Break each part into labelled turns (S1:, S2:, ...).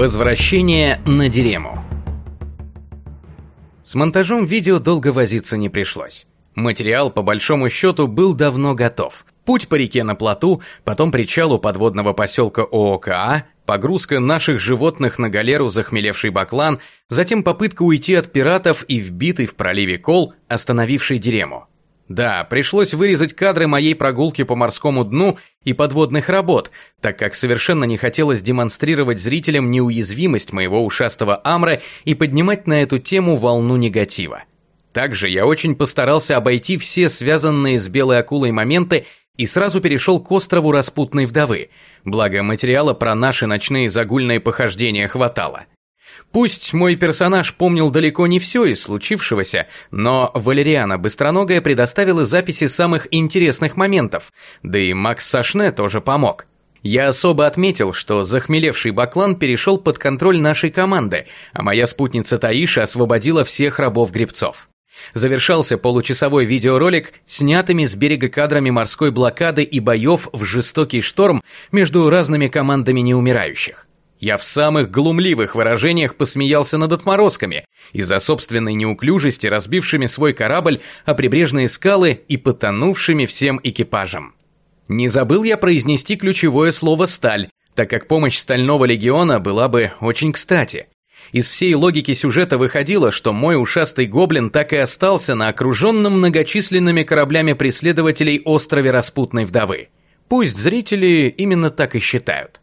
S1: Возвращение на Дерему С монтажом видео долго возиться не пришлось. Материал, по большому счету, был давно готов. Путь по реке на плоту, потом причал у подводного поселка ООКА, погрузка наших животных на галеру захмелевший баклан, затем попытка уйти от пиратов и вбитый в проливе кол, остановивший Дерему. Да, пришлось вырезать кадры моей прогулки по морскому дну и подводных работ, так как совершенно не хотелось демонстрировать зрителям неуязвимость моего ушастого амра и поднимать на эту тему волну негатива. Также я очень постарался обойти все связанные с белой акулой моменты и сразу перешел к острову распутной вдовы, благо материала про наши ночные загульные похождения хватало. Пусть мой персонаж помнил далеко не все из случившегося, но Валериана Быстроногая предоставила записи самых интересных моментов, да и Макс Сашне тоже помог. Я особо отметил, что захмелевший Баклан перешел под контроль нашей команды, а моя спутница Таиша освободила всех рабов-гребцов. Завершался получасовой видеоролик снятыми с берега кадрами морской блокады и боев в жестокий шторм между разными командами неумирающих. Я в самых глумливых выражениях посмеялся над отморозками, из-за собственной неуклюжести разбившими свой корабль о прибрежные скалы и потонувшими всем экипажем. Не забыл я произнести ключевое слово «сталь», так как помощь Стального Легиона была бы очень кстати. Из всей логики сюжета выходило, что мой ушастый гоблин так и остался на окруженном многочисленными кораблями преследователей острове Распутной Вдовы. Пусть зрители именно так и считают.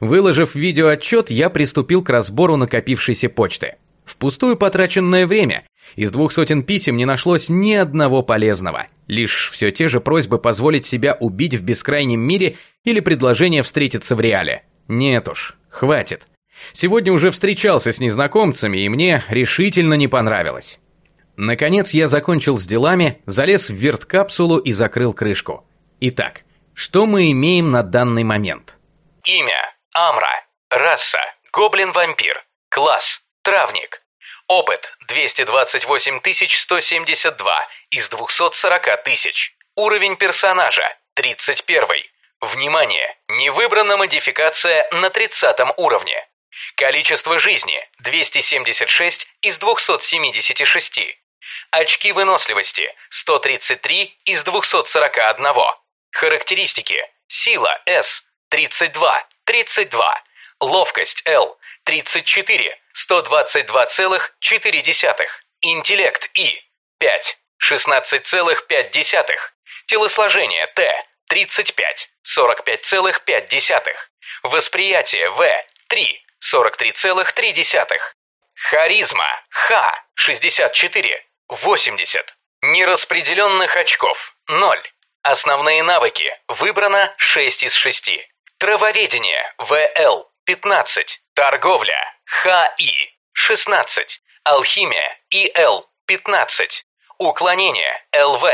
S1: Выложив видеоотчет, я приступил к разбору накопившейся почты. Впустую потраченное время. Из двух сотен писем не нашлось ни одного полезного. Лишь все те же просьбы позволить себя убить в бескрайнем мире или предложение встретиться в реале. Нет уж, хватит. Сегодня уже встречался с незнакомцами, и мне решительно не понравилось. Наконец я закончил с делами, залез в верткапсулу и закрыл крышку. Итак, что мы имеем на данный момент?
S2: Имя – Амра. Раса – гоблин-вампир. Класс – травник. Опыт – 228 172 из 240 тысяч. Уровень персонажа – 31. Внимание! Не выбрана модификация на 30 уровне. Количество жизни – 276 из 276. Очки выносливости – 133 из 241. Характеристики. Сила – S – 32, 32. Ловкость – L – 34, 122,4. Интеллект – И – 5, 16,5. Телосложение – Т – 35, 45,5. Восприятие – В – 3, 43,3. Харизма Х 64 80. Нераспределенных очков 0. Основные навыки выбрано 6 из 6. Травоведение ВЛ 15. Торговля ХИ 16. Алхимия ИЛ 15. Уклонение ЛВ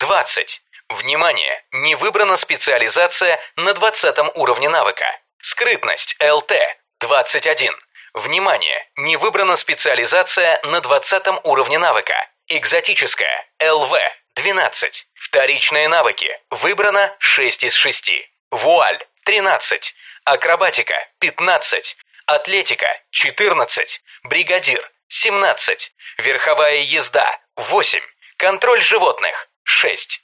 S2: 20. Внимание! Не выбрана специализация на 20 уровне навыка. Скрытность ЛТ 21. Внимание! Не выбрана специализация на 20 уровне навыка. Экзотическая. ЛВ. 12. Вторичные навыки. Выбрано 6 из 6. Вуаль. 13. Акробатика. 15. Атлетика. 14. Бригадир. 17. Верховая езда. 8. Контроль животных. 6.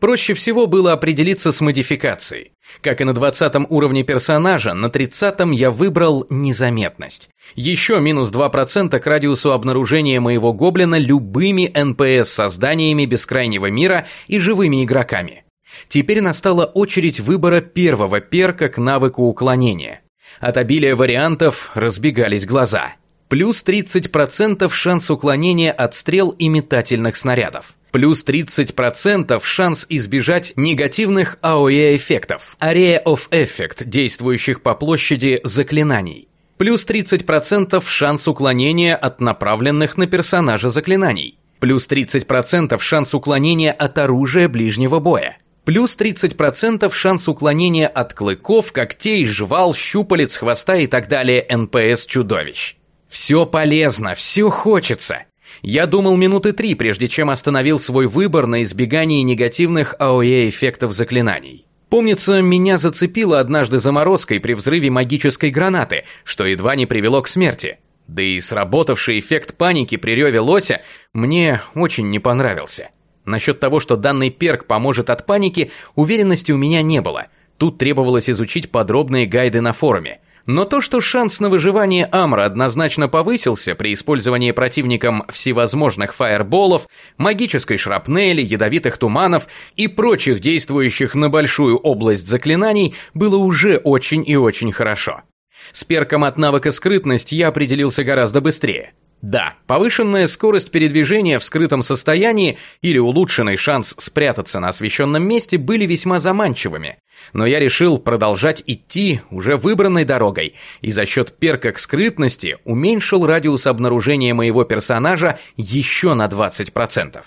S1: Проще всего было определиться с модификацией. Как и на 20 уровне персонажа, на 30 я выбрал незаметность. Еще минус 2% к радиусу обнаружения моего гоблина любыми НПС-созданиями бескрайнего мира и живыми игроками. Теперь настала очередь выбора первого перка к навыку уклонения. От обилия вариантов разбегались глаза. Плюс 30% шанс уклонения от стрел и метательных снарядов плюс 30% шанс избежать негативных AOE-эффектов, Area of Effect, действующих по площади заклинаний, плюс 30% шанс уклонения от направленных на персонажа заклинаний, плюс 30% шанс уклонения от оружия ближнего боя, плюс 30% шанс уклонения от клыков, когтей, жвал, щупалец, хвоста и так далее НПС-чудовищ. Все полезно, все хочется – я думал минуты три, прежде чем остановил свой выбор на избегании негативных АОЕ-эффектов заклинаний. Помнится, меня зацепило однажды заморозкой при взрыве магической гранаты, что едва не привело к смерти. Да и сработавший эффект паники при реве лося мне очень не понравился. Насчет того, что данный перк поможет от паники, уверенности у меня не было. Тут требовалось изучить подробные гайды на форуме. Но то, что шанс на выживание Амра однозначно повысился при использовании противником всевозможных фаерболов, магической шрапнели, ядовитых туманов и прочих действующих на большую область заклинаний, было уже очень и очень хорошо. С перком от навыка скрытность я определился гораздо быстрее. Да, повышенная скорость передвижения в скрытом состоянии или улучшенный шанс спрятаться на освещенном месте были весьма заманчивыми, но я решил продолжать идти уже выбранной дорогой и за счет перка к скрытности уменьшил радиус обнаружения моего персонажа еще на 20%.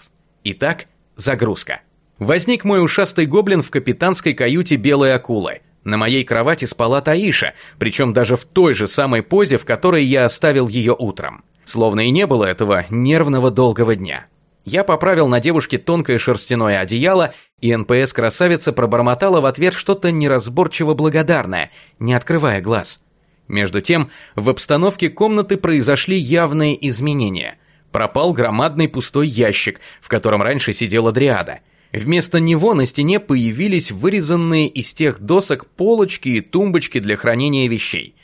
S1: Итак, загрузка. Возник мой ушастый гоблин в капитанской каюте белой акулы. На моей кровати спала Таиша, причем даже в той же самой позе, в которой я оставил ее утром. Словно и не было этого нервного долгого дня. Я поправил на девушке тонкое шерстяное одеяло, и НПС-красавица пробормотала в ответ что-то неразборчиво благодарное, не открывая глаз. Между тем, в обстановке комнаты произошли явные изменения. Пропал громадный пустой ящик, в котором раньше сидела дриада. Вместо него на стене появились вырезанные из тех досок полочки и тумбочки для хранения вещей.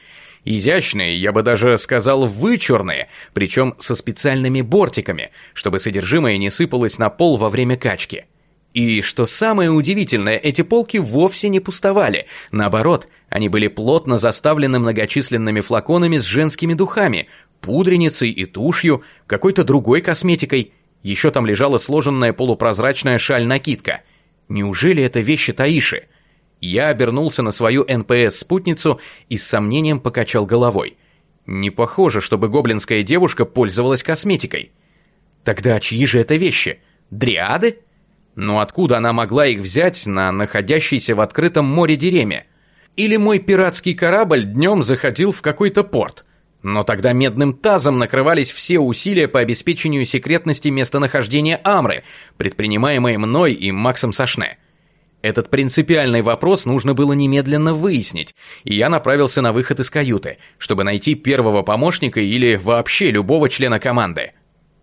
S1: Изящные, я бы даже сказал, вычурные, причем со специальными бортиками, чтобы содержимое не сыпалось на пол во время качки. И что самое удивительное, эти полки вовсе не пустовали. Наоборот, они были плотно заставлены многочисленными флаконами с женскими духами, пудреницей и тушью, какой-то другой косметикой. Еще там лежала сложенная полупрозрачная шаль-накидка. Неужели это вещи Таиши? Я обернулся на свою НПС-спутницу и с сомнением покачал головой. Не похоже, чтобы гоблинская девушка пользовалась косметикой. Тогда чьи же это вещи? Дриады? Но откуда она могла их взять на находящейся в открытом море Дереме? Или мой пиратский корабль днем заходил в какой-то порт? Но тогда медным тазом накрывались все усилия по обеспечению секретности местонахождения Амры, предпринимаемые мной и Максом Сашне. Этот принципиальный вопрос нужно было немедленно выяснить, и я направился на выход из каюты, чтобы найти первого помощника или вообще любого члена команды.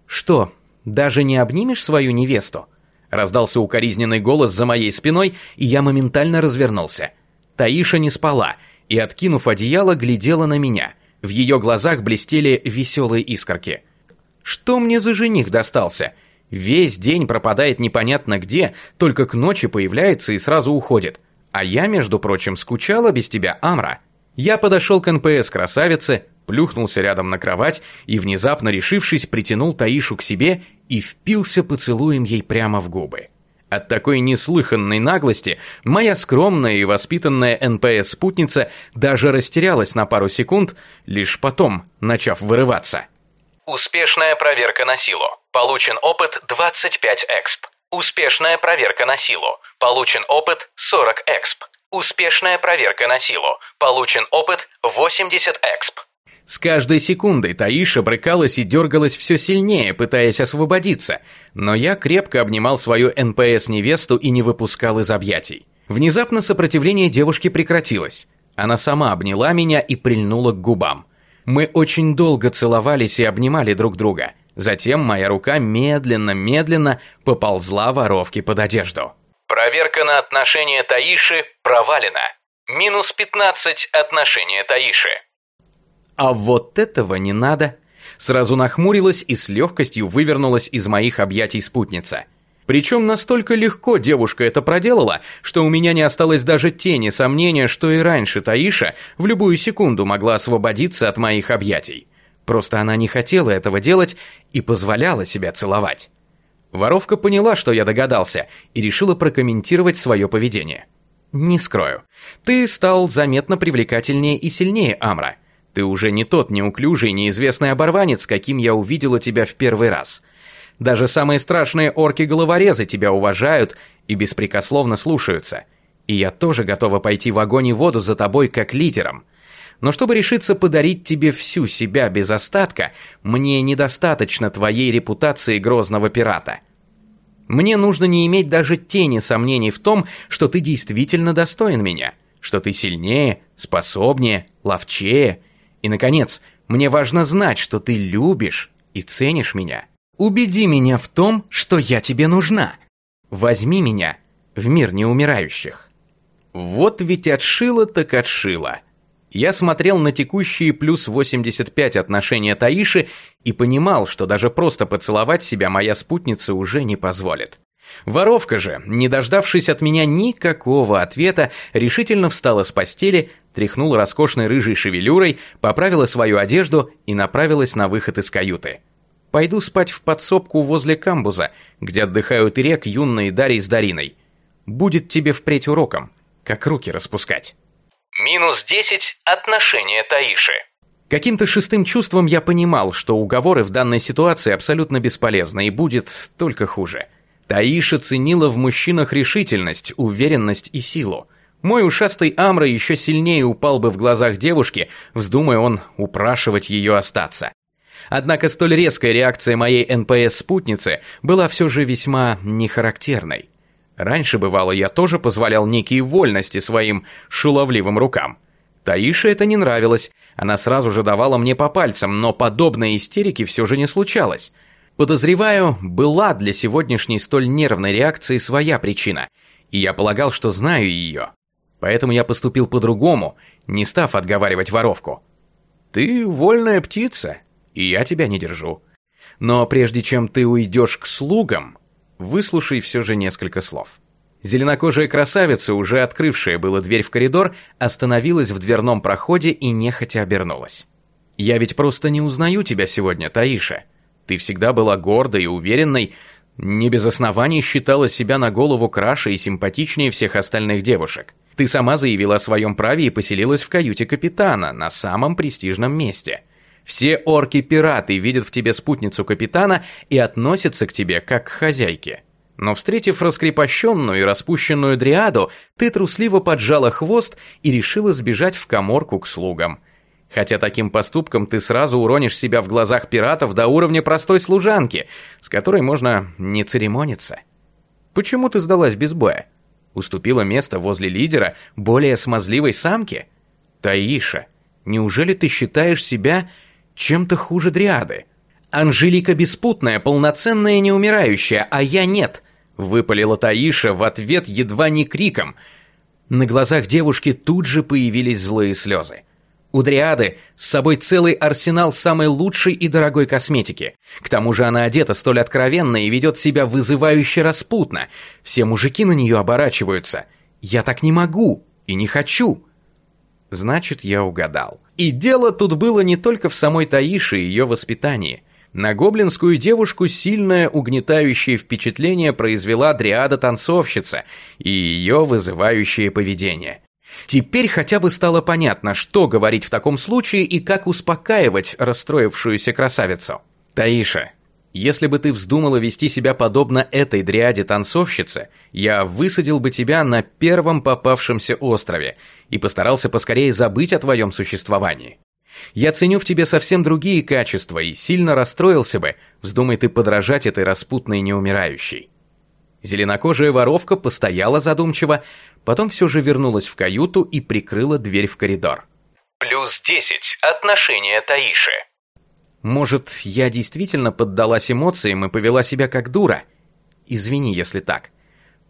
S1: «Что, даже не обнимешь свою невесту?» Раздался укоризненный голос за моей спиной, и я моментально развернулся. Таиша не спала, и, откинув одеяло, глядела на меня. В ее глазах блестели веселые искорки. «Что мне за жених достался?» Весь день пропадает непонятно где, только к ночи появляется и сразу уходит. А я, между прочим, скучала без тебя, Амра. Я подошел к НПС красавице, плюхнулся рядом на кровать и, внезапно решившись, притянул Таишу к себе и впился поцелуем ей прямо в губы. От такой неслыханной наглости моя скромная и воспитанная НПС-спутница даже растерялась на пару секунд, лишь потом начав вырываться.
S2: Успешная проверка на силу. Получен опыт 25 эксп. Успешная проверка на силу. Получен опыт 40 эксп. Успешная проверка на силу. Получен опыт 80 эксп.
S1: С каждой секундой Таиша брыкалась и дергалась все сильнее, пытаясь освободиться, но я крепко обнимал свою НПС-невесту и не выпускал из объятий. Внезапно сопротивление девушки прекратилось. Она сама обняла меня и прильнула к губам. Мы очень долго целовались и обнимали друг друга. Затем моя рука медленно-медленно поползла воровке под одежду.
S2: Проверка на отношение Таиши провалена. Минус 15 отношения Таиши.
S1: А вот этого не надо. Сразу нахмурилась и с легкостью вывернулась из моих объятий спутница – причем настолько легко девушка это проделала, что у меня не осталось даже тени сомнения, что и раньше Таиша в любую секунду могла освободиться от моих объятий. Просто она не хотела этого делать и позволяла себя целовать. Воровка поняла, что я догадался, и решила прокомментировать свое поведение. «Не скрою. Ты стал заметно привлекательнее и сильнее, Амра. Ты уже не тот неуклюжий, неизвестный оборванец, каким я увидела тебя в первый раз. Даже самые страшные орки-головорезы тебя уважают и беспрекословно слушаются. И я тоже готова пойти в огонь и воду за тобой как лидером. Но чтобы решиться подарить тебе всю себя без остатка, мне недостаточно твоей репутации грозного пирата. Мне нужно не иметь даже тени сомнений в том, что ты действительно достоин меня, что ты сильнее, способнее, ловчее. И, наконец, мне важно знать, что ты любишь и ценишь меня. Убеди меня в том, что я тебе нужна. Возьми меня в мир неумирающих. Вот ведь отшила так отшила. Я смотрел на текущие плюс 85 отношения Таиши и понимал, что даже просто поцеловать себя моя спутница уже не позволит. Воровка же, не дождавшись от меня никакого ответа, решительно встала с постели, тряхнула роскошной рыжей шевелюрой, поправила свою одежду и направилась на выход из каюты. Пойду спать в подсобку возле камбуза, где отдыхают рек юные Дарий с Дариной. Будет тебе впредь уроком, как руки распускать.
S2: Минус 10 отношения Таиши.
S1: Каким-то шестым чувством я понимал, что уговоры в данной ситуации абсолютно бесполезны и будет только хуже. Таиша ценила в мужчинах решительность, уверенность и силу. Мой ушастый Амра еще сильнее упал бы в глазах девушки, вздумая он упрашивать ее остаться. Однако столь резкая реакция моей НПС-спутницы была все же весьма нехарактерной. Раньше, бывало, я тоже позволял некие вольности своим шуловливым рукам. Таише это не нравилось, она сразу же давала мне по пальцам, но подобной истерики все же не случалось. Подозреваю, была для сегодняшней столь нервной реакции своя причина, и я полагал, что знаю ее. Поэтому я поступил по-другому, не став отговаривать воровку. «Ты вольная птица, и я тебя не держу. Но прежде чем ты уйдешь к слугам, выслушай все же несколько слов. Зеленокожая красавица, уже открывшая было дверь в коридор, остановилась в дверном проходе и нехотя обернулась. «Я ведь просто не узнаю тебя сегодня, Таиша. Ты всегда была гордой и уверенной, не без оснований считала себя на голову краше и симпатичнее всех остальных девушек. Ты сама заявила о своем праве и поселилась в каюте капитана, на самом престижном месте. Все орки-пираты видят в тебе спутницу капитана и относятся к тебе как к хозяйке. Но встретив раскрепощенную и распущенную дриаду, ты трусливо поджала хвост и решила сбежать в коморку к слугам. Хотя таким поступком ты сразу уронишь себя в глазах пиратов до уровня простой служанки, с которой можно не церемониться. Почему ты сдалась без боя? Уступила место возле лидера более смазливой самки? Таиша, неужели ты считаешь себя чем-то хуже дриады. Анжелика беспутная, полноценная неумирающая, а я нет, выпалила Таиша в ответ едва не криком. На глазах девушки тут же появились злые слезы. У Дриады с собой целый арсенал самой лучшей и дорогой косметики. К тому же она одета столь откровенно и ведет себя вызывающе распутно. Все мужики на нее оборачиваются. Я так не могу и не хочу. Значит, я угадал. И дело тут было не только в самой Таише и ее воспитании. На гоблинскую девушку сильное угнетающее впечатление произвела дриада-танцовщица и ее вызывающее поведение. Теперь хотя бы стало понятно, что говорить в таком случае и как успокаивать расстроившуюся красавицу. «Таиша, если бы ты вздумала вести себя подобно этой дриаде-танцовщице, я высадил бы тебя на первом попавшемся острове и постарался поскорее забыть о твоем существовании. Я ценю в тебе совсем другие качества и сильно расстроился бы, вздумай ты подражать этой распутной неумирающей». Зеленокожая воровка постояла задумчиво, потом все же вернулась в каюту и прикрыла дверь в коридор.
S2: Плюс 10 отношения Таиши.
S1: Может, я действительно поддалась эмоциям и повела себя как дура? Извини, если так.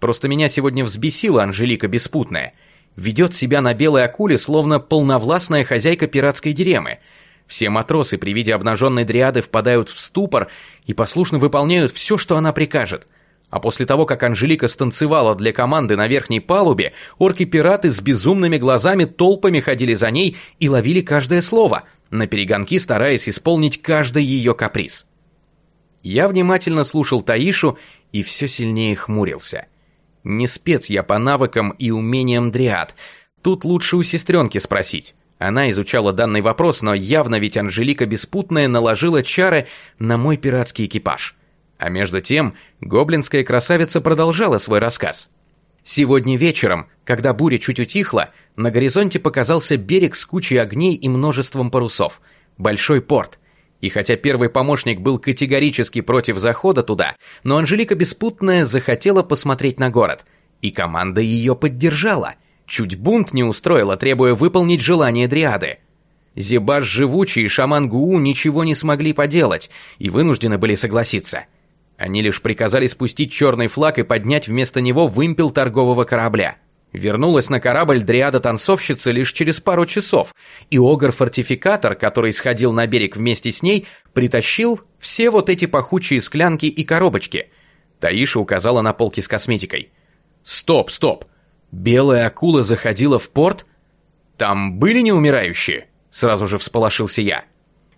S1: Просто меня сегодня взбесила Анжелика Беспутная. Ведет себя на белой акуле, словно полновластная хозяйка пиратской деревни. Все матросы при виде обнаженной дриады впадают в ступор и послушно выполняют все, что она прикажет. А после того, как Анжелика станцевала для команды на верхней палубе, орки-пираты с безумными глазами толпами ходили за ней и ловили каждое слово – на перегонки стараясь исполнить каждый ее каприз. Я внимательно слушал Таишу и все сильнее хмурился. Не спец я по навыкам и умениям дриад. Тут лучше у сестренки спросить. Она изучала данный вопрос, но явно ведь Анжелика Беспутная наложила чары на мой пиратский экипаж. А между тем, гоблинская красавица продолжала свой рассказ. Сегодня вечером, когда буря чуть утихла, на горизонте показался берег с кучей огней и множеством парусов. Большой порт. И хотя первый помощник был категорически против захода туда, но Анжелика Беспутная захотела посмотреть на город. И команда ее поддержала. Чуть бунт не устроила, требуя выполнить желание Дриады. Зебаш Живучий и шаман Гуу ничего не смогли поделать и вынуждены были согласиться. Они лишь приказали спустить черный флаг и поднять вместо него вымпел торгового корабля. Вернулась на корабль дриада-танцовщица лишь через пару часов, и огр-фортификатор, который сходил на берег вместе с ней, притащил все вот эти пахучие склянки и коробочки. Таиша указала на полки с косметикой. «Стоп, стоп! Белая акула заходила в порт? Там были неумирающие?» Сразу же всполошился я.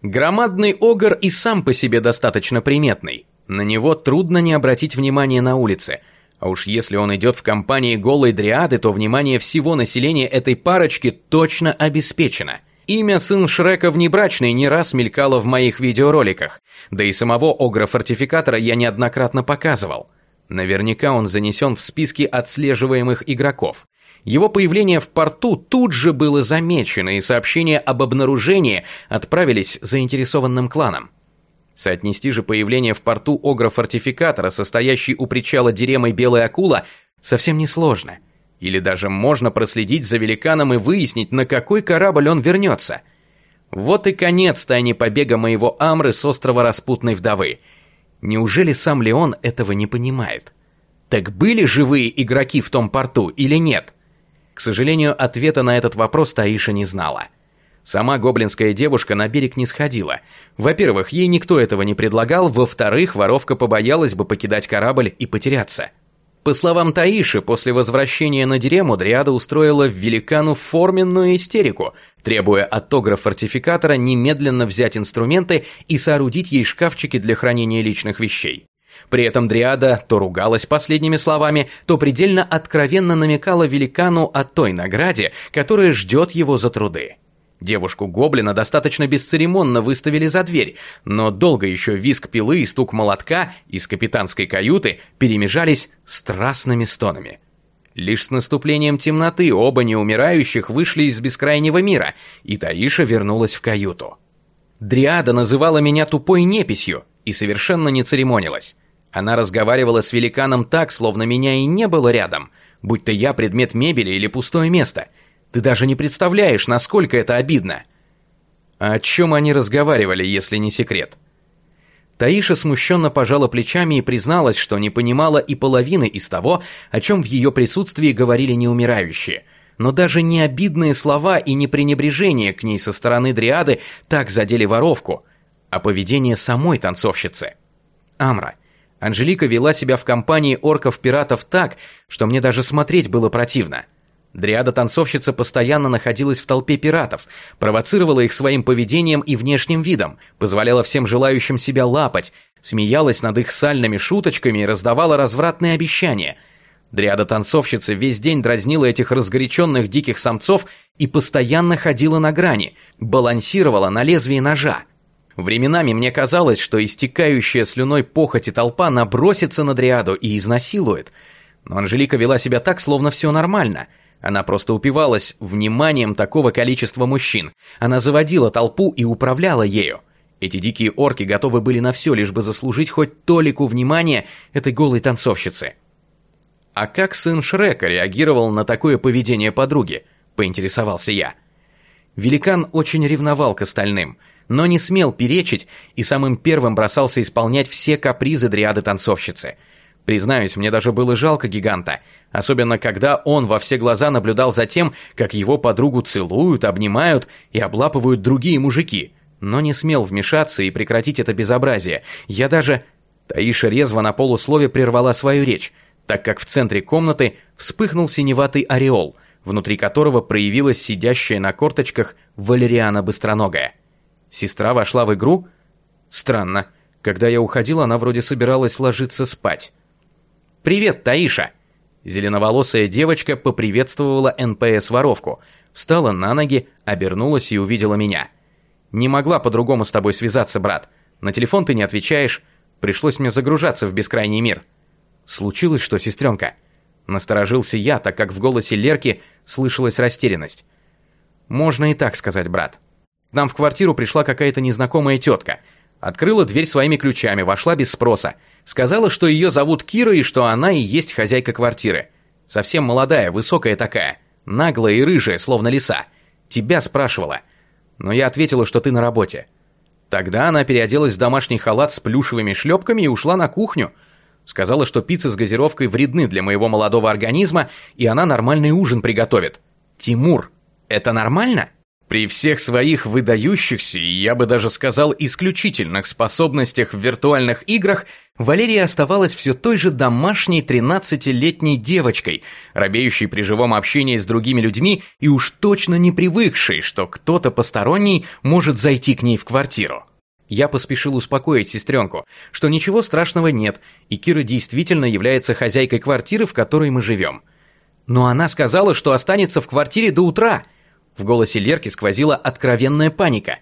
S1: Громадный огр и сам по себе достаточно приметный. На него трудно не обратить внимания на улице – а уж если он идет в компании голой дриады, то внимание всего населения этой парочки точно обеспечено. Имя сын Шрека внебрачный не раз мелькало в моих видеороликах, да и самого Огра-фортификатора я неоднократно показывал. Наверняка он занесен в списки отслеживаемых игроков. Его появление в порту тут же было замечено, и сообщения об обнаружении отправились заинтересованным кланам. Соотнести же появление в порту огра-фортификатора, состоящей у причала диремой белая акула, совсем несложно. Или даже можно проследить за великаном и выяснить, на какой корабль он вернется. Вот и конец тайне побега моего Амры с острова Распутной Вдовы. Неужели сам Леон этого не понимает? Так были живые игроки в том порту или нет? К сожалению, ответа на этот вопрос Таиша не знала. Сама гоблинская девушка на берег не сходила. Во-первых, ей никто этого не предлагал, во-вторых, воровка побоялась бы покидать корабль и потеряться. По словам Таиши, после возвращения на Дерему Дриада устроила великану форменную истерику, требуя от Тогра-фортификатора немедленно взять инструменты и соорудить ей шкафчики для хранения личных вещей. При этом Дриада то ругалась последними словами, то предельно откровенно намекала великану о той награде, которая ждет его за труды. Девушку-гоблина достаточно бесцеремонно выставили за дверь, но долго еще виск пилы и стук молотка из капитанской каюты перемежались страстными стонами. Лишь с наступлением темноты оба неумирающих вышли из бескрайнего мира, и Таиша вернулась в каюту. Дриада называла меня тупой неписью и совершенно не церемонилась. Она разговаривала с великаном так, словно меня и не было рядом, будь то я предмет мебели или пустое место – ты даже не представляешь, насколько это обидно. А о чем они разговаривали, если не секрет? Таиша смущенно пожала плечами и призналась, что не понимала и половины из того, о чем в ее присутствии говорили неумирающие. Но даже не обидные слова и не пренебрежение к ней со стороны Дриады так задели воровку, а поведение самой танцовщицы. Амра. Анжелика вела себя в компании орков-пиратов так, что мне даже смотреть было противно – Дриада-танцовщица постоянно находилась в толпе пиратов, провоцировала их своим поведением и внешним видом, позволяла всем желающим себя лапать, смеялась над их сальными шуточками и раздавала развратные обещания. Дриада-танцовщица весь день дразнила этих разгоряченных диких самцов и постоянно ходила на грани, балансировала на лезвии ножа. Временами мне казалось, что истекающая слюной похоть и толпа набросится на Дриаду и изнасилует. Но Анжелика вела себя так, словно все нормально – она просто упивалась вниманием такого количества мужчин. Она заводила толпу и управляла ею. Эти дикие орки готовы были на все, лишь бы заслужить хоть толику внимания этой голой танцовщицы. А как сын Шрека реагировал на такое поведение подруги, поинтересовался я. Великан очень ревновал к остальным, но не смел перечить и самым первым бросался исполнять все капризы дриады-танцовщицы – Признаюсь, мне даже было жалко гиганта, особенно когда он во все глаза наблюдал за тем, как его подругу целуют, обнимают и облапывают другие мужики, но не смел вмешаться и прекратить это безобразие. Я даже... Таиша резво на полуслове прервала свою речь, так как в центре комнаты вспыхнул синеватый ореол, внутри которого проявилась сидящая на корточках Валериана Быстроногая. Сестра вошла в игру? Странно. Когда я уходил, она вроде собиралась ложиться спать. «Привет, Таиша!» Зеленоволосая девочка поприветствовала НПС-воровку, встала на ноги, обернулась и увидела меня. «Не могла по-другому с тобой связаться, брат. На телефон ты не отвечаешь. Пришлось мне загружаться в бескрайний мир». «Случилось что, сестренка?» Насторожился я, так как в голосе Лерки слышалась растерянность. «Можно и так сказать, брат. К нам в квартиру пришла какая-то незнакомая тетка. Открыла дверь своими ключами, вошла без спроса. Сказала, что ее зовут Кира и что она и есть хозяйка квартиры. Совсем молодая, высокая такая. Наглая и рыжая, словно лиса. Тебя спрашивала. Но я ответила, что ты на работе. Тогда она переоделась в домашний халат с плюшевыми шлепками и ушла на кухню. Сказала, что пицца с газировкой вредны для моего молодого организма, и она нормальный ужин приготовит. Тимур, это нормально? При всех своих выдающихся, я бы даже сказал исключительных способностях в виртуальных играх, Валерия оставалась все той же домашней 13-летней девочкой, робеющей при живом общении с другими людьми и уж точно не привыкшей, что кто-то посторонний может зайти к ней в квартиру. Я поспешил успокоить сестренку, что ничего страшного нет, и Кира действительно является хозяйкой квартиры, в которой мы живем. Но она сказала, что останется в квартире до утра – в голосе Лерки сквозила откровенная паника.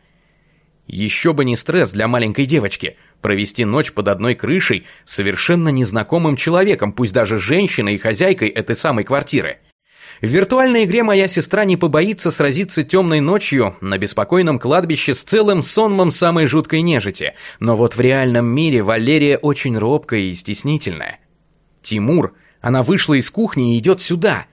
S1: Еще бы не стресс для маленькой девочки провести ночь под одной крышей с совершенно незнакомым человеком, пусть даже женщиной и хозяйкой этой самой квартиры. В виртуальной игре моя сестра не побоится сразиться темной ночью на беспокойном кладбище с целым сонмом самой жуткой нежити, но вот в реальном мире Валерия очень робкая и стеснительная. Тимур, она вышла из кухни и идет сюда.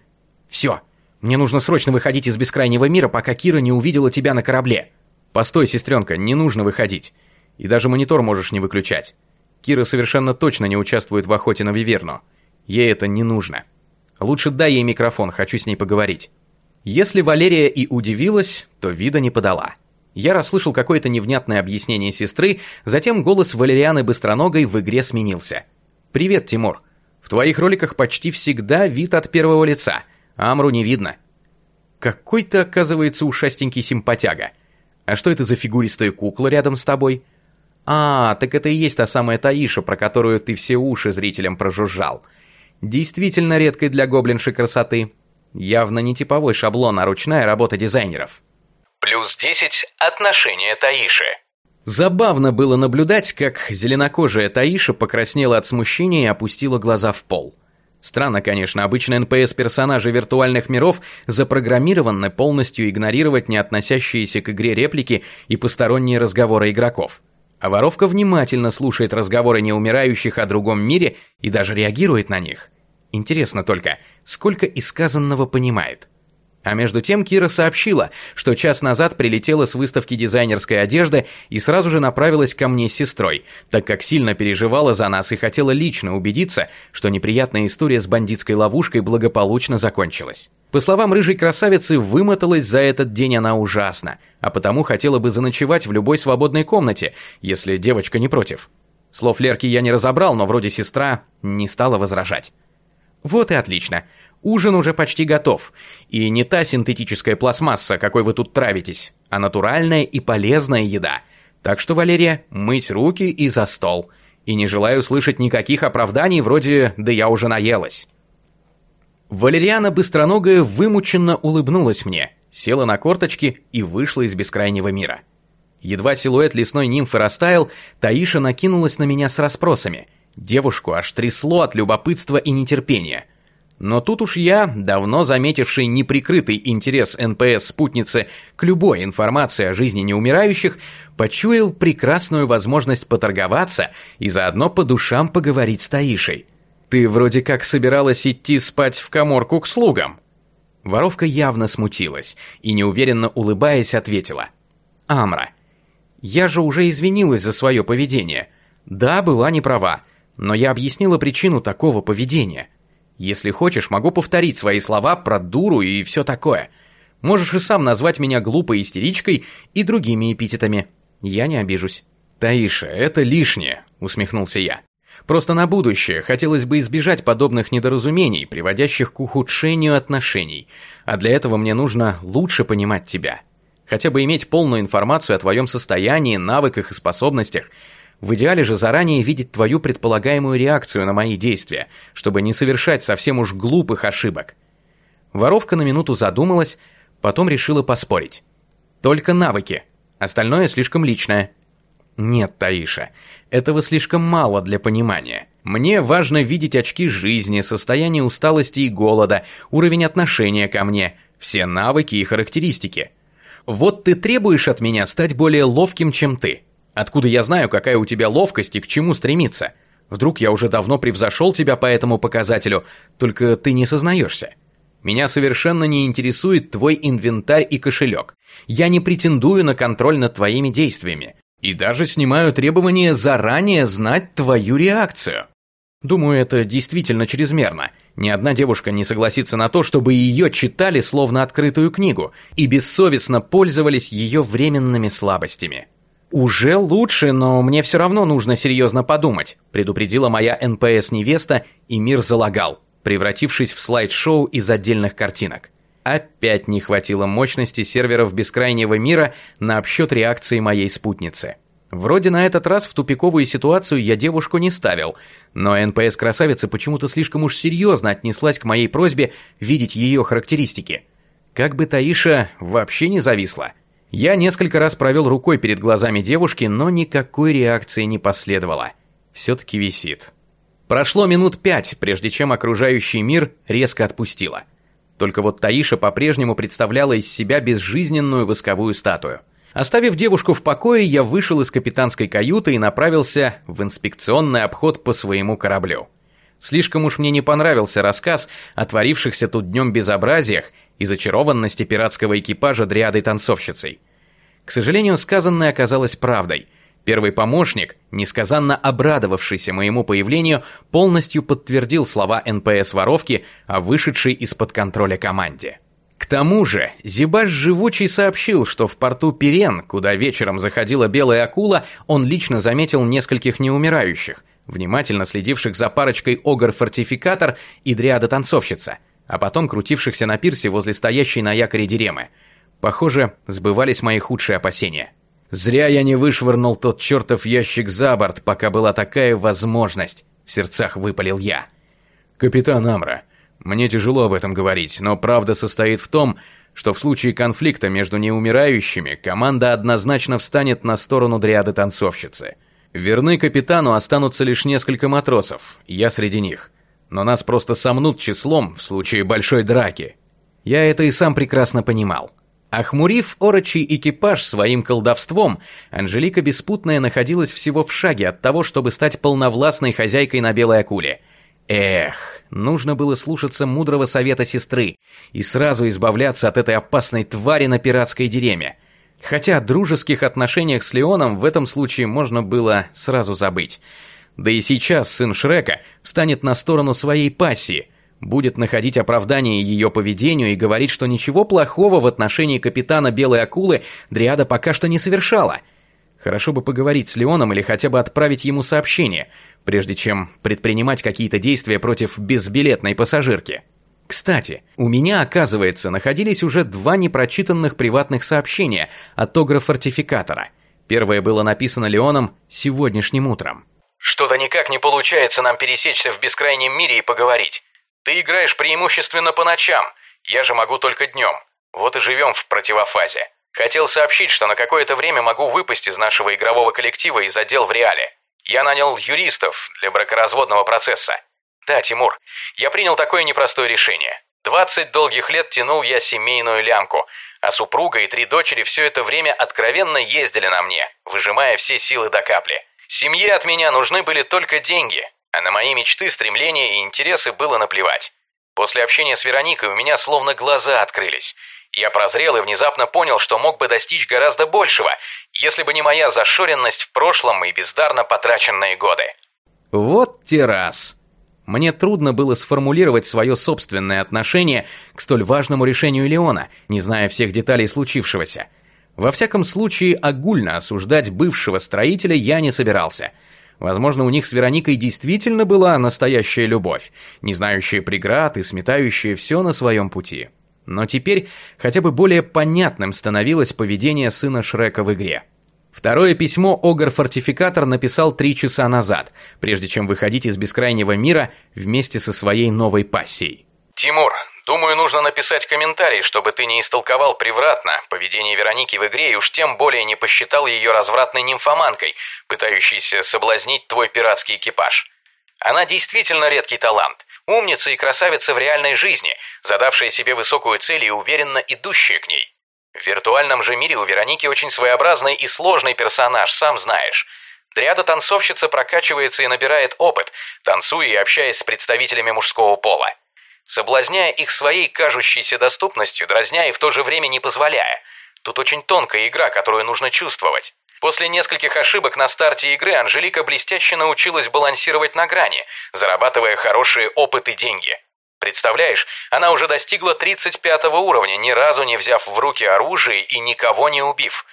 S1: Все, мне нужно срочно выходить из бескрайнего мира, пока Кира не увидела тебя на корабле. Постой, сестренка, не нужно выходить. И даже монитор можешь не выключать. Кира совершенно точно не участвует в охоте на Виверну. Ей это не нужно. Лучше дай ей микрофон, хочу с ней поговорить. Если Валерия и удивилась, то вида не подала. Я расслышал какое-то невнятное объяснение сестры, затем голос Валерианы Быстроногой в игре сменился. «Привет, Тимур. В твоих роликах почти всегда вид от первого лица. Амру не видно. Какой ты, оказывается, ушастенький симпатяга. А что это за фигуристая кукла рядом с тобой? А, так это и есть та самая Таиша, про которую ты все уши зрителям прожужжал. Действительно редкой для гоблинши красоты. Явно не типовой шаблон, а ручная работа дизайнеров.
S2: Плюс 10 отношения Таиши.
S1: Забавно было наблюдать, как зеленокожая Таиша покраснела от смущения и опустила глаза в пол. Странно, конечно, обычно НПС-персонажи виртуальных миров запрограммированы полностью игнорировать не относящиеся к игре реплики и посторонние разговоры игроков. А воровка внимательно слушает разговоры неумирающих о другом мире и даже реагирует на них. Интересно только, сколько из сказанного понимает. А между тем Кира сообщила, что час назад прилетела с выставки дизайнерской одежды и сразу же направилась ко мне с сестрой, так как сильно переживала за нас и хотела лично убедиться, что неприятная история с бандитской ловушкой благополучно закончилась. По словам рыжей красавицы, вымоталась за этот день она ужасно, а потому хотела бы заночевать в любой свободной комнате, если девочка не против. Слов Лерки я не разобрал, но вроде сестра не стала возражать. Вот и отлично. Ужин уже почти готов. И не та синтетическая пластмасса, какой вы тут травитесь, а натуральная и полезная еда. Так что, Валерия, мыть руки и за стол. И не желаю слышать никаких оправданий вроде «да я уже наелась». Валериана Быстроногая вымученно улыбнулась мне, села на корточки и вышла из бескрайнего мира. Едва силуэт лесной нимфы растаял, Таиша накинулась на меня с расспросами. Девушку аж трясло от любопытства и нетерпения – но тут уж я, давно заметивший неприкрытый интерес НПС-спутницы к любой информации о жизни неумирающих, почуял прекрасную возможность поторговаться и заодно по душам поговорить с Таишей. «Ты вроде как собиралась идти спать в коморку к слугам». Воровка явно смутилась и, неуверенно улыбаясь, ответила. «Амра, я же уже извинилась за свое поведение. Да, была не права, но я объяснила причину такого поведения». Если хочешь, могу повторить свои слова про дуру и все такое. Можешь и сам назвать меня глупой истеричкой и другими эпитетами. Я не обижусь». «Таиша, это лишнее», — усмехнулся я. «Просто на будущее хотелось бы избежать подобных недоразумений, приводящих к ухудшению отношений. А для этого мне нужно лучше понимать тебя. Хотя бы иметь полную информацию о твоем состоянии, навыках и способностях — в идеале же заранее видеть твою предполагаемую реакцию на мои действия, чтобы не совершать совсем уж глупых ошибок. Воровка на минуту задумалась, потом решила поспорить. Только навыки, остальное слишком личное. Нет, Таиша, этого слишком мало для понимания. Мне важно видеть очки жизни, состояние усталости и голода, уровень отношения ко мне, все навыки и характеристики. Вот ты требуешь от меня стать более ловким, чем ты. Откуда я знаю, какая у тебя ловкость и к чему стремиться? Вдруг я уже давно превзошел тебя по этому показателю, только ты не сознаешься. Меня совершенно не интересует твой инвентарь и кошелек. Я не претендую на контроль над твоими действиями. И даже снимаю требование заранее знать твою реакцию. Думаю, это действительно чрезмерно. Ни одна девушка не согласится на то, чтобы ее читали словно открытую книгу и бессовестно пользовались ее временными слабостями. «Уже лучше, но мне все равно нужно серьезно подумать», предупредила моя НПС-невеста, и мир залагал превратившись в слайд-шоу из отдельных картинок. Опять не хватило мощности серверов бескрайнего мира на обсчет реакции моей спутницы. Вроде на этот раз в тупиковую ситуацию я девушку не ставил, но НПС-красавица почему-то слишком уж серьезно отнеслась к моей просьбе видеть ее характеристики. Как бы Таиша вообще не зависла. Я несколько раз провел рукой перед глазами девушки, но никакой реакции не последовало. Все-таки висит. Прошло минут пять, прежде чем окружающий мир резко отпустило. Только вот Таиша по-прежнему представляла из себя безжизненную восковую статую. Оставив девушку в покое, я вышел из капитанской каюты и направился в инспекционный обход по своему кораблю. Слишком уж мне не понравился рассказ о творившихся тут днем безобразиях и зачарованности пиратского экипажа дриадой-танцовщицей. К сожалению, сказанное оказалось правдой – Первый помощник, несказанно обрадовавшийся моему появлению, полностью подтвердил слова НПС-воровки о вышедшей из-под контроля команде. К тому же, Зибаш Живучий сообщил, что в порту Пирен, куда вечером заходила белая акула, он лично заметил нескольких неумирающих, внимательно следивших за парочкой Огр-фортификатор и Дриада-танцовщица, а потом крутившихся на пирсе возле стоящей на якоре Диремы. Похоже, сбывались мои худшие опасения. Зря я не вышвырнул тот чертов ящик за борт, пока была такая возможность. В сердцах выпалил я. Капитан Амра, мне тяжело об этом говорить, но правда состоит в том, что в случае конфликта между неумирающими команда однозначно встанет на сторону дриады танцовщицы. Верны капитану останутся лишь несколько матросов, я среди них. Но нас просто сомнут числом в случае большой драки. Я это и сам прекрасно понимал. Охмурив орочий экипаж своим колдовством, Анжелика Беспутная находилась всего в шаге от того, чтобы стать полновластной хозяйкой на белой акуле. Эх, нужно было слушаться мудрого совета сестры и сразу избавляться от этой опасной твари на пиратской дереме. Хотя о дружеских отношениях с Леоном в этом случае можно было сразу забыть. Да и сейчас сын Шрека встанет на сторону своей пассии, будет находить оправдание ее поведению и говорить, что ничего плохого в отношении капитана Белой Акулы Дриада пока что не совершала. Хорошо бы поговорить с Леоном или хотя бы отправить ему сообщение, прежде чем предпринимать какие-то действия против безбилетной пассажирки. Кстати, у меня, оказывается, находились уже два непрочитанных приватных сообщения от Огра-фортификатора. Первое было написано Леоном сегодняшним утром.
S2: «Что-то никак не получается нам пересечься в бескрайнем мире и поговорить. Ты играешь преимущественно по ночам, я же могу только днем. Вот и живем в противофазе. Хотел сообщить, что на какое-то время могу выпасть из нашего игрового коллектива и задел в реале. Я нанял юристов для бракоразводного процесса. Да, Тимур, я принял такое непростое решение. 20 долгих лет тянул я семейную лямку, а супруга и три дочери все это время откровенно ездили на мне, выжимая все силы до капли. Семье от меня нужны были только деньги, а на мои мечты, стремления и интересы было наплевать. После общения с Вероникой у меня словно глаза открылись. Я прозрел и внезапно понял, что мог бы достичь гораздо большего, если бы не моя зашоренность в прошлом и бездарно потраченные годы.
S1: Вот те раз. Мне трудно было сформулировать свое собственное отношение к столь важному решению Леона, не зная всех деталей случившегося. Во всяком случае, огульно осуждать бывшего строителя я не собирался – Возможно, у них с Вероникой действительно была настоящая любовь, не знающая преград и сметающая все на своем пути. Но теперь хотя бы более понятным становилось поведение сына Шрека в игре. Второе письмо Огр-фортификатор написал три часа назад, прежде чем выходить из бескрайнего мира вместе со своей новой пассией.
S2: «Тимур, Думаю, нужно написать комментарий, чтобы ты не истолковал превратно поведение Вероники в игре и уж тем более не посчитал ее развратной нимфоманкой, пытающейся соблазнить твой пиратский экипаж. Она действительно редкий талант, умница и красавица в реальной жизни, задавшая себе высокую цель и уверенно идущая к ней. В виртуальном же мире у Вероники очень своеобразный и сложный персонаж, сам знаешь. Дриада-танцовщица прокачивается и набирает опыт, танцуя и общаясь с представителями мужского пола. Соблазняя их своей кажущейся доступностью, дразня и в то же время не позволяя. Тут очень тонкая игра, которую нужно чувствовать. После нескольких ошибок на старте игры Анжелика блестяще научилась балансировать на грани, зарабатывая хорошие опыт и деньги. Представляешь, она уже достигла 35 уровня, ни разу не взяв в руки оружие и никого не убив.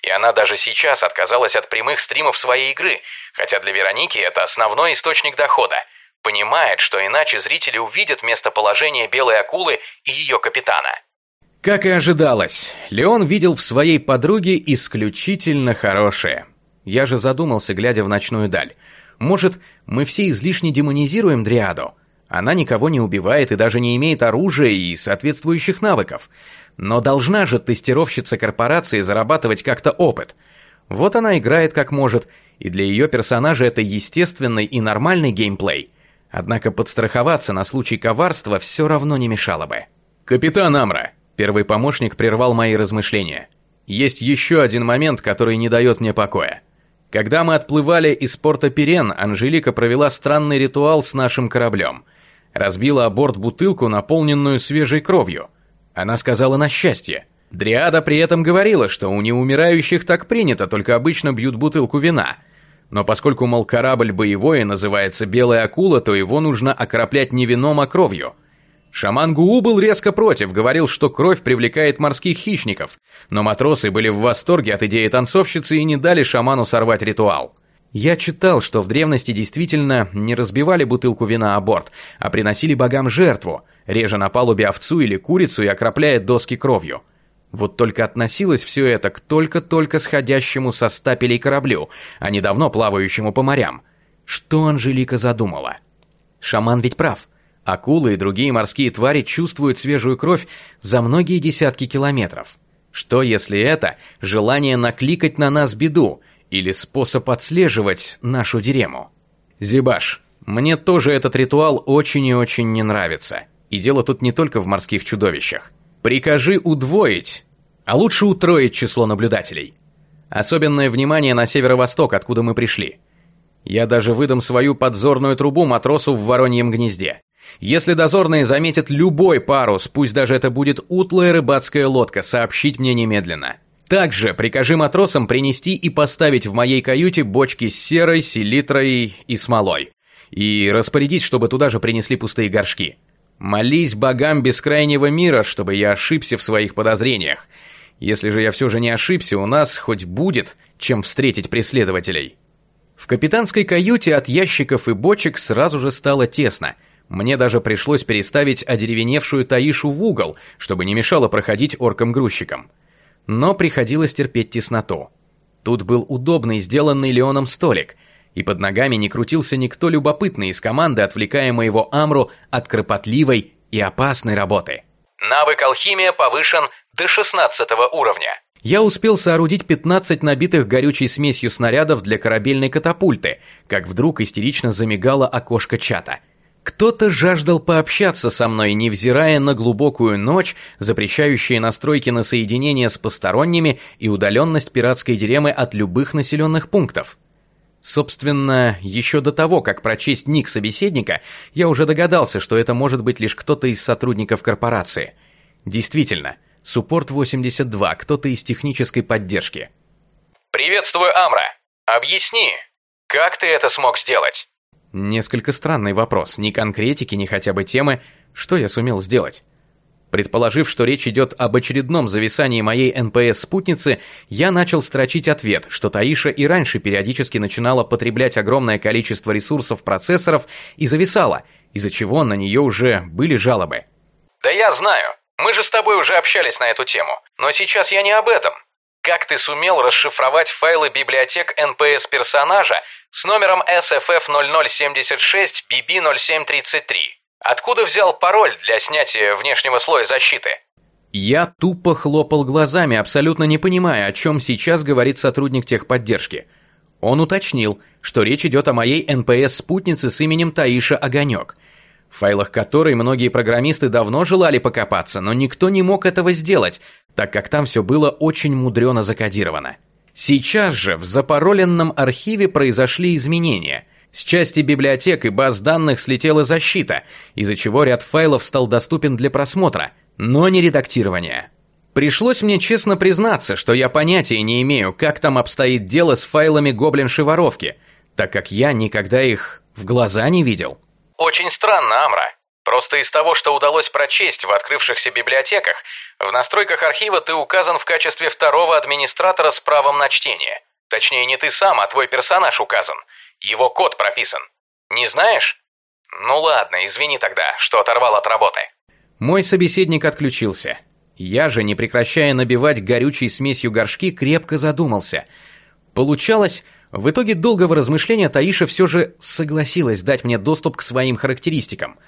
S2: И она даже сейчас отказалась от прямых стримов своей игры, хотя для Вероники это основной источник дохода. Понимает, что иначе зрители увидят местоположение белой акулы и ее капитана.
S1: Как и ожидалось, Леон видел в своей подруге исключительно хорошее. Я же задумался, глядя в ночную даль. Может, мы все излишне демонизируем Дриаду? Она никого не убивает и даже не имеет оружия и соответствующих навыков. Но должна же тестировщица корпорации зарабатывать как-то опыт. Вот она играет как может, и для ее персонажа это естественный и нормальный геймплей. Однако подстраховаться на случай коварства все равно не мешало бы. «Капитан Амра, Первый помощник прервал мои размышления. Есть еще один момент, который не дает мне покоя. Когда мы отплывали из порта Пирен, Анжелика провела странный ритуал с нашим кораблем. Разбила о борт бутылку, наполненную свежей кровью. Она сказала на счастье. Дриада при этом говорила, что у неумирающих так принято, только обычно бьют бутылку вина. Но поскольку, мол, корабль боевой называется «Белая акула», то его нужно окроплять не вином, а кровью – Шаман Гуу был резко против, говорил, что кровь привлекает морских хищников, но матросы были в восторге от идеи танцовщицы и не дали шаману сорвать ритуал. Я читал, что в древности действительно не разбивали бутылку вина о борт, а приносили богам жертву, режа на палубе овцу или курицу и окропляя доски кровью. Вот только относилось все это к только-только сходящему со стапелей кораблю, а не давно плавающему по морям. Что Анжелика задумала? Шаман ведь прав – Акулы и другие морские твари чувствуют свежую кровь за многие десятки километров. Что если это желание накликать на нас беду или способ отслеживать нашу дерему? Зибаш, мне тоже этот ритуал очень и очень не нравится. И дело тут не только в морских чудовищах. Прикажи удвоить, а лучше утроить число наблюдателей. Особенное внимание на северо-восток, откуда мы пришли. Я даже выдам свою подзорную трубу матросу в вороньем гнезде. Если дозорные заметят любой парус, пусть даже это будет утлая рыбацкая лодка, сообщить мне немедленно. Также прикажи матросам принести и поставить в моей каюте бочки с серой, селитрой и смолой. И распорядить, чтобы туда же принесли пустые горшки. Молись богам бескрайнего мира, чтобы я ошибся в своих подозрениях. Если же я все же не ошибся, у нас хоть будет, чем встретить преследователей. В капитанской каюте от ящиков и бочек сразу же стало тесно – мне даже пришлось переставить одеревеневшую Таишу в угол, чтобы не мешало проходить оркам-грузчикам. Но приходилось терпеть тесноту. Тут был удобный, сделанный Леоном столик, и под ногами не крутился никто любопытный из команды, отвлекая моего Амру от кропотливой и опасной работы.
S2: Навык алхимия повышен до 16 уровня.
S1: Я успел соорудить 15 набитых горючей смесью снарядов для корабельной катапульты, как вдруг истерично замигало окошко чата – кто-то жаждал пообщаться со мной, невзирая на глубокую ночь, запрещающие настройки на соединение с посторонними и удаленность пиратской деревы от любых населенных пунктов. Собственно, еще до того, как прочесть ник собеседника, я уже догадался, что это может быть лишь кто-то из сотрудников корпорации. Действительно, Суппорт 82, кто-то из технической поддержки.
S2: «Приветствую, Амра. Объясни, как ты это смог сделать?»
S1: Несколько странный вопрос, ни конкретики, ни хотя бы темы, что я сумел сделать. Предположив, что речь идет об очередном зависании моей НПС-спутницы, я начал строчить ответ, что Таиша и раньше периодически начинала потреблять огромное количество ресурсов процессоров и зависала, из-за чего на нее уже были жалобы.
S2: «Да я знаю. Мы же с тобой уже общались на эту тему. Но сейчас я не об этом. Как ты сумел расшифровать файлы библиотек NPS персонажа с номером SFF0076 BB0733? Откуда взял пароль для снятия внешнего слоя защиты?
S1: Я тупо хлопал глазами, абсолютно не понимая, о чем сейчас говорит сотрудник техподдержки. Он уточнил, что речь идет о моей НПС-спутнице с именем Таиша Огонек, в файлах которой многие программисты давно желали покопаться, но никто не мог этого сделать, так как там все было очень мудрено закодировано. Сейчас же в запароленном архиве произошли изменения. С части библиотек и баз данных слетела защита, из-за чего ряд файлов стал доступен для просмотра, но не редактирования. Пришлось мне честно признаться, что я понятия не имею, как там обстоит дело с файлами гоблин-шиворовки, так как я никогда их в глаза не видел.
S2: Очень странно, Амра. Просто из того, что удалось прочесть в открывшихся библиотеках, в настройках архива ты указан в качестве второго администратора с правом на чтение. Точнее, не ты сам, а твой персонаж указан. Его код прописан. Не знаешь? Ну ладно, извини тогда, что оторвал от работы.
S1: Мой собеседник отключился. Я же, не прекращая набивать горючей смесью горшки, крепко задумался. Получалось, в итоге долгого размышления Таиша все же согласилась дать мне доступ к своим характеристикам.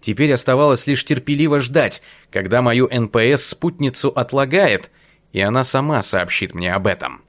S1: Теперь оставалось лишь терпеливо ждать, когда мою НПС-спутницу отлагает, и она сама сообщит мне об этом.